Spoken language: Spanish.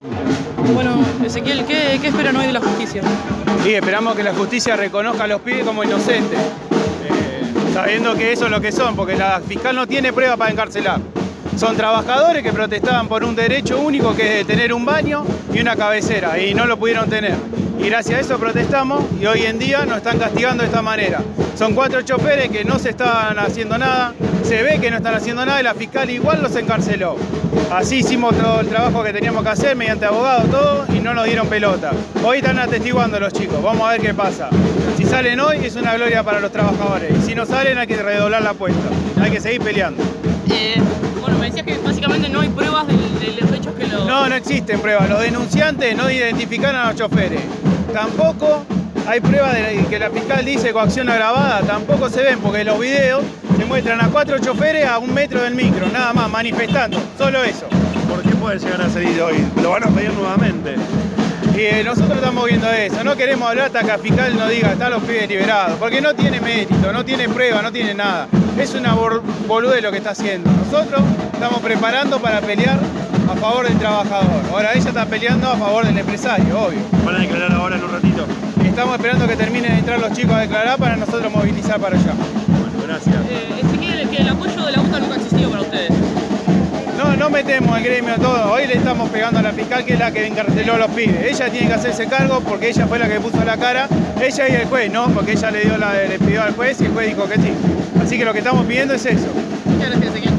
Bueno, Ezequiel, ¿qué, esperan hoy de la justicia? Y esperamos que la justicia reconozca a los pibes como inocentes, eh, sabiendo que eso es lo que son, porque la fiscal no tiene prueba para encarcelar. Son trabajadores que protestaban por un derecho único que es de tener un baño y una cabecera, y no lo pudieron tener. Y gracias a eso protestamos y hoy en día nos están castigando de esta manera. Son cuatro choferes que no se están haciendo nada, se ve que no están haciendo nada y la fiscal igual los encarceló. Así hicimos todo el trabajo que teníamos que hacer mediante abogados, todo, y no nos dieron pelota. Hoy están atestiguando los chicos, vamos a ver qué pasa. Si salen hoy es una gloria para los trabajadores, y si no salen hay que redoblar la apuesta, hay que seguir peleando. Eh, existen pruebas. Los denunciantes no identificaron a los choferes. Tampoco hay pruebas de que la fiscal dice coacción agravada. Tampoco se ven porque los videos se muestran a cuatro choferes a un metro del micro, nada más, manifestando. Solo eso. ¿Por qué puede llegar a ser hoy? ¿Lo van a pedir nuevamente? Y eh, nosotros estamos viendo eso, no queremos hablar hasta que la fiscal nos diga están los pibes liberados, porque no tiene mérito, no tiene prueba, no tiene nada. Es una boludez lo que está haciendo. Nosotros estamos preparando para pelear a favor del trabajador. Ahora ella está peleando a favor del empresario, obvio. ¿Van a declarar ahora en un ratito? Estamos esperando que terminen de entrar los chicos a declarar para nosotros movilizar para allá. Bueno, gracias. Eh, Ezequiel, que el apoyo de la UTA nunca ha existido para ustedes. No, no metemos el gremio a todo. Hoy le estamos pegando a la fiscal que es la que encarceló a los pibes. Ella tiene que hacerse cargo porque ella fue la que puso la cara. Ella y el juez, ¿no? Porque ella le, dio la, le pidió al juez y el juez dijo que sí. Así que lo que estamos pidiendo es eso. Muchas gracias, Ezequiel.